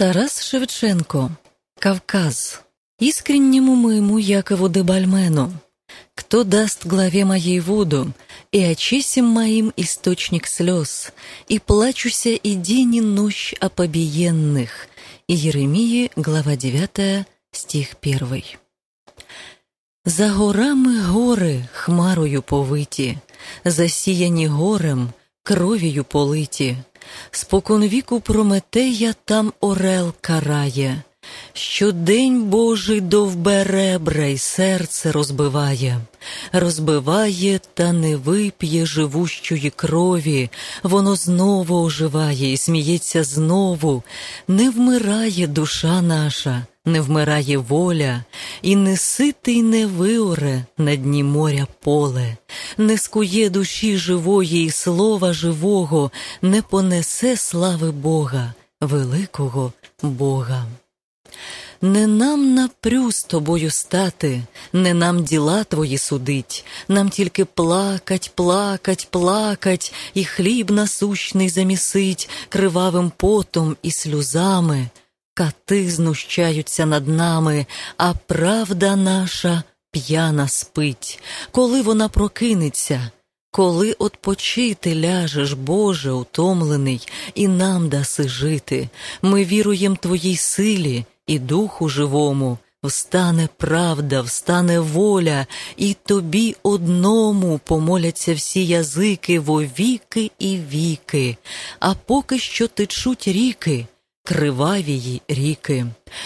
Тарас Шевченко Кавказ Искреннему моему Якову де Бальмену Кто даст главе моей воду, и очисим моим источник слез, и плачуся и день и ночь о побиенных. И Еремии, глава 9, стих 1. За горами гори хмарою повиті, засіяні горем, кров'ю политі. Спокон віку Прометея там орел карає, Щодень Божий довбе ребра й серце розбиває, розбиває та не вип'є живущої крові, воно знову оживає і сміється знову, не вмирає душа наша, не вмирає воля, і не ситий не виоре на дні моря поле, не скує душі живої і слова живого, не понесе слави Бога, великого Бога. Не нам напрю з тобою стати, не нам діла твої судить, нам тільки плакать, плакать, плакать, і хліб насущний замісить кривавим потом і сльозами. Кати знущаються над нами, а правда наша п'яна спить. Коли вона прокинеться, коли отпочити ляжеш, Боже, утомлений, і нам даси жити, ми віруєм Твоїй силі і Духу живому, встане правда, встане воля, і тобі одному помоляться всі язики во віки і віки, а поки що течуть ріки, кривавії ріки,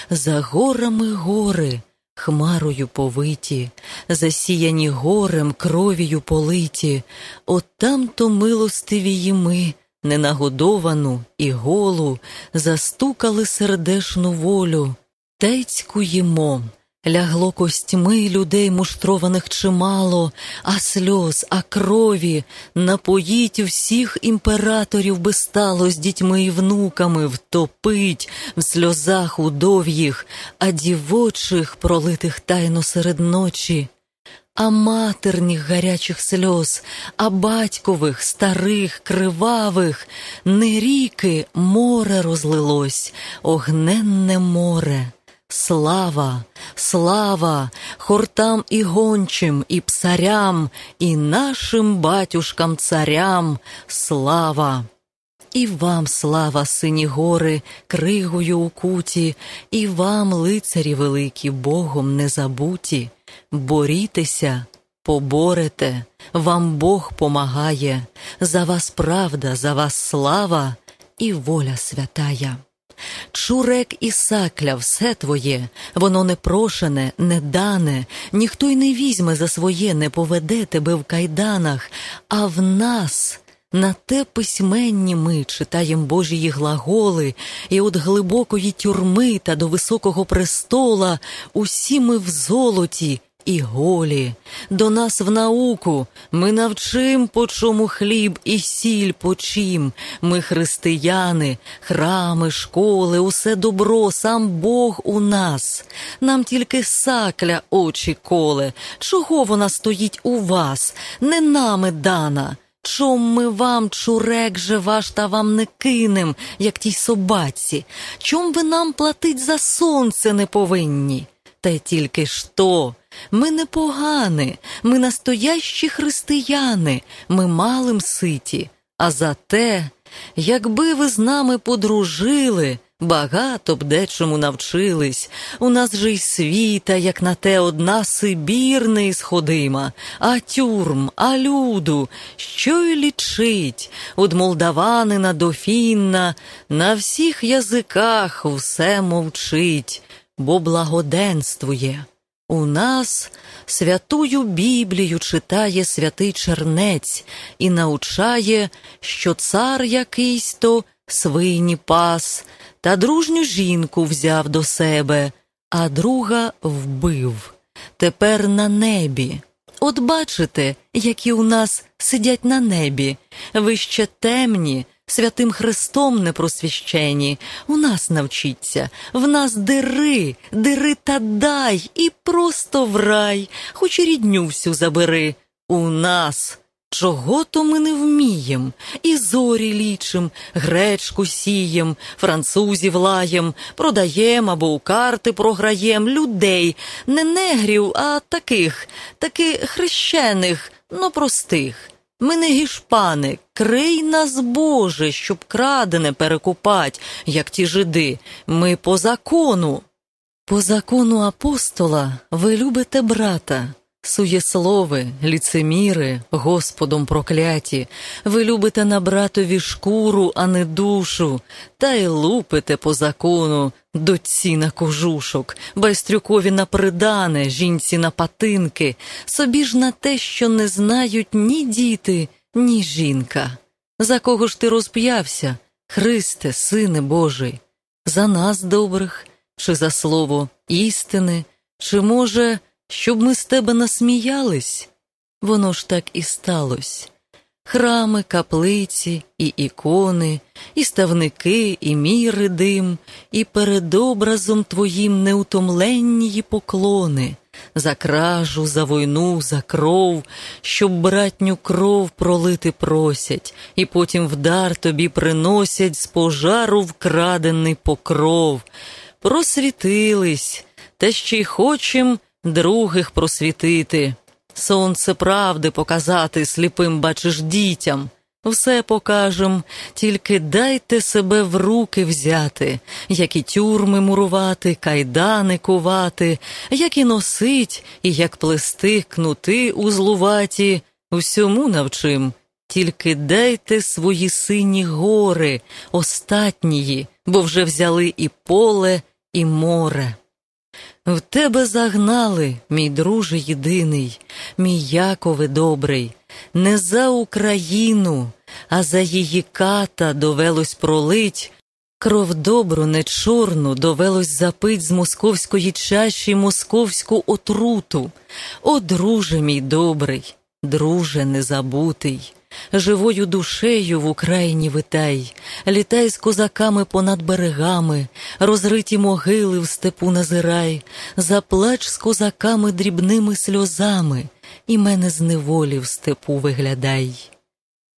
за горами гори. Хмарою повиті, засіяні горем, кров'ю политі, от там-то милостивії ми, ненагодовану і голу, застукали сердешну волю, Тецькуємо, лягло костьми людей муштрованих чимало, а сльоз, а крові напоїть всіх імператорів би стало з дітьми і внуками, втопить в сльозах удов'їх, а дівочих, пролитих тайно серед ночі. А матерніх гарячих сльоз, а батькових, старих, кривавих, не ріки море розлилось, огненне море. Слава, слава хортам і гончим, і псарям, і нашим батюшкам царям, слава. І вам слава, сині гори, кригою укуті, і вам, лицарі великі, Богом не забуті. Борітеся, поборете, вам Бог помагає, за вас правда, за вас слава і воля святая. Чурек і сакля, все твоє, воно не прошене, не дане, ніхто й не візьме за своє, не поведе тебе в кайданах, а в нас. На те письменні ми читаєм Божії глаголи, і от глибокої тюрми та до високого престола усі ми в золоті і голі. До нас в науку ми навчим, по чому хліб і сіль почим. Ми християни, храми, школи, усе добро, сам Бог у нас. Нам тільки сакля очі коле. Чого вона стоїть у вас, не нами дана? Чом ми вам, чурек же ваш, та вам не кинем, як тій собаці? Чом ви нам платить за сонце не повинні? Та тільки що? Ми не погани, ми настоящі християни, ми малим ситі. А зате, якби ви з нами подружили, багато б дечому навчились. У нас же й світа, як на те одна Сибір не ісходима, а тюрм, а люду, що й лічить, Од молдаванина до фінна, на всіх язиках все мовчить, бо благоденствує. У нас святую Біблію читає святий чернець і научає, що цар якийсь то свині пас, та дружню жінку взяв до себе, а друга вбив. Тепер на небі. От бачите, які у нас сидять на небі, ви ще темні, святим Христом не просвящені, у нас навчіться, в нас дири, дири та дай, і просто в рай, хоч і рідню всю забери. У нас Чого то ми не вмієм, і зорі лічим, гречку сієм, французів лаєм, продаєм або у карти програєм людей, не негрів, а таких, таки хрещених, но простих. Ми не гішпани, крий нас, Боже, щоб крадене перекупать, як ті жиди. Ми по закону. По закону апостола ви любите брата. Суєслови, ліцеміри, Господом прокляті, ви любите на братові шкуру, а не душу, та й лупите по закону доці на кожушок, байстрюкові на придане, жінці на патинки, собі ж на те, що не знають ні діти, ні жінка. За кого ж ти розп'явся, Христе, Сине Божий? За нас добрих, чи за слово істини, чи, може, щоб ми з тебе насміялись? Воно ж так і сталось. Храми, каплиці, і ікони, і ставники, і міри дим, і перед образом твоїм неутомленні поклони, за кражу, за войну, за кров, щоб братню кров пролити просять, і потім вдар тобі приносять з пожару вкрадений покров. Просвітились, та ще й хочем других просвітити. Сонце правди показати сліпим бачиш дітям. Все покажем, тільки дайте себе в руки взяти, як і тюрми мурувати, кайдани кувати, як і носить, і як плести кнути узлуваті, всьому навчим. Тільки дайте свої сині гори, остатнії, бо вже взяли і поле, і море. В тебе загнали, мій друже єдиний, мій Якове добрий, не за Україну, а за її ката довелось пролить, кров добру, не чорну, довелось запить з московської чаші московську отруту. О, друже мій добрий, друже незабутий. Живою душею в Україні витай, літай з козаками понад берегами, розриті могили в степу назирай, заплач з козаками дрібними сльозами, і мене з неволі в степу виглядай.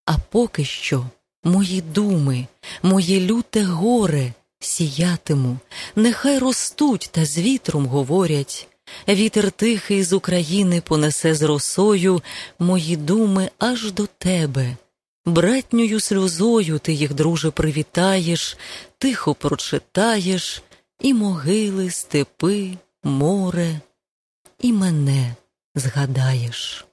А поки що мої думи, моє люте горе сіятиму, нехай ростуть та з вітром говорять. Вітер тихий з України понесе з росою мої думи аж до тебе. Братньою сльозою ти їх, друже, привітаєш, тихо прочитаєш і могили, степи, море, і мене згадаєш.